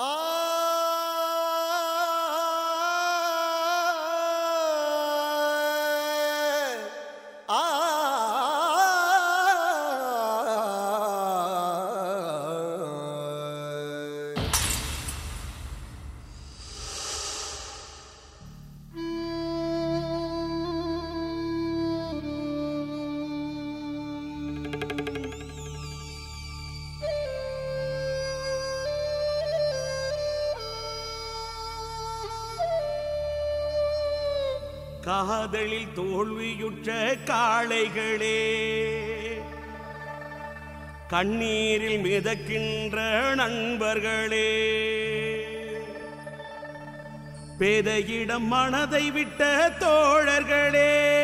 Ah! காதலில் தோல்வியுற்ற காளைகளே. கண்ணீரில் மிதக்கின்ற நண்பர்களே. பேதையிடம் மனதை விட்ட தோழர்களே.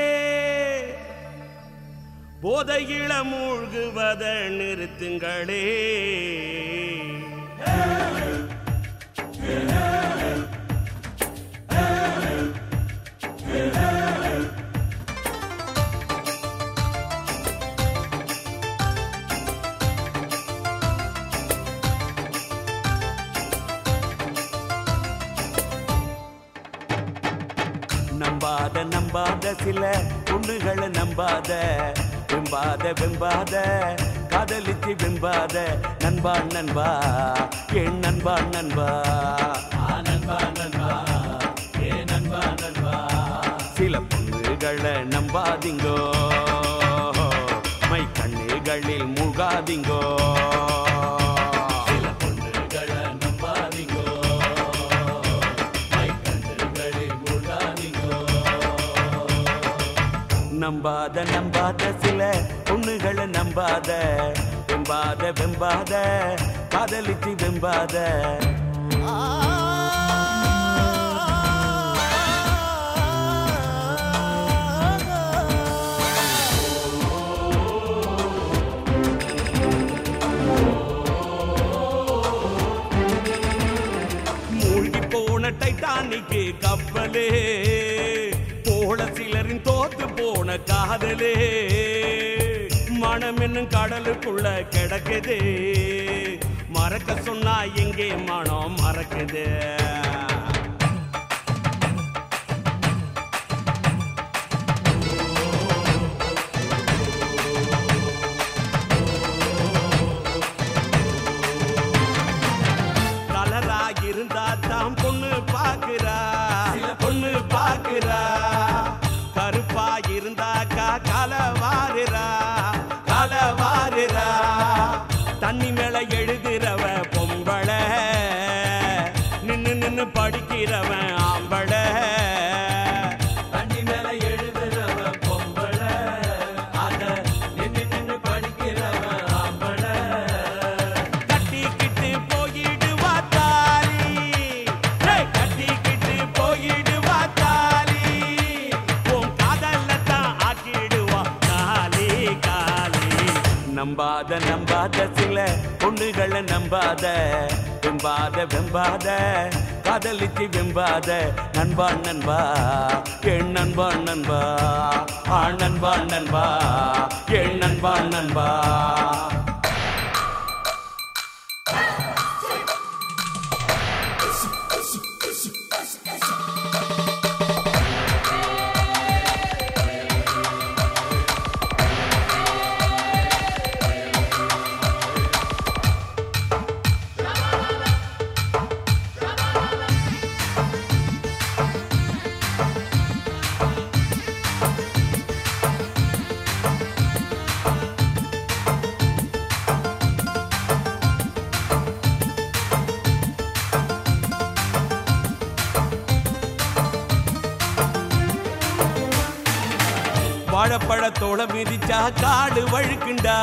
போதையில மூழ்குவத நிறுத்துங்களே. நம்பாத நம்பாத சில பொண்ணுகளை நம்பாத வெம்பாத வெம்பாத காதலிச்சு வெம்பாத நண்பா நண்பா என் நண்பா நண்பா. நண்பா நண்பா. பொண்ணுகளை நம்பாதீங்கோ. மை கண்ணுகளில் மூழ்காதீங்கோ. நம்பாத நம்பாத சில பொண்ணுகளை நம்பாத. வெம்பாத வெம்பாத காதலிச்சு வெம்பாத. ஆ காதலே. போல சிலரின் தோத்து போன காதலே. மனம் என்னும் கடலுக்குள்ள கிடக்குது. மறக்க சொன்னா எங்கே மனம் மறக்குது. படிக்கிறவன் ஆம்பள. தண்ணி மேல எழுதுறவ நம்பாத சில பொண்ணுகளை நம்பாத வெம்பாத வெம்பாத காதலிச்சு வெம்பாத நண்பா நண்பா என் நண்பா நண்பா ஆ நண்பா நண்பா என் நண்பா நண்பா. வாழைப்பழத்தோட மிதிச்சா காடு வழுக்குண்டா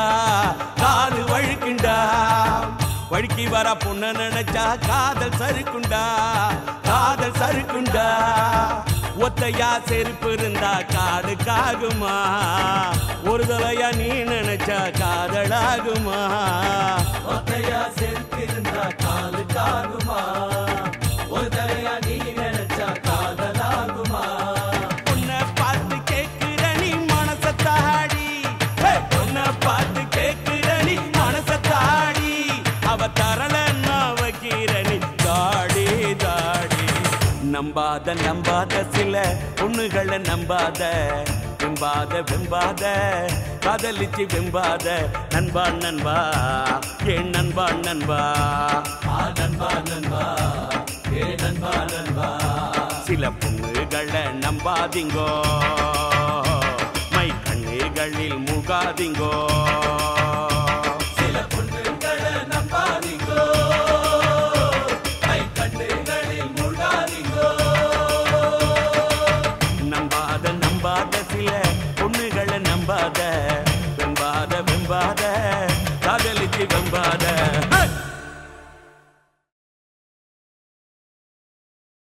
காடு வழுக்குண்டா. வழுக்கி வர பொண்ண நினைச்சா காதல் சறுக்குண்டா காதல் சறுக்குண்டா. ஒத்தையா செருப்பு இருந்தா காடு காகுமா ஒரு தலையா நீ நினைச்சா காதலாகுமா ஒத்தையா நம்பாத நம்பாத சில பொண்ணுகளை நம்பாத வெம்பாத வெம்பாத காதலிச்சு வெம்பாத நண்பா நண்பா ஏன் நண்பா நண்பா. நண்பா நண்பா ஏ நண்பா நண்பா. சில பொண்ணுகளை நம்பாதீங்கோ மை கண்ணுகளில் முகாதீங்கோ. வெம்பாத வெம்பாத வெம்பாத காதலிச்சு வெம்பாத.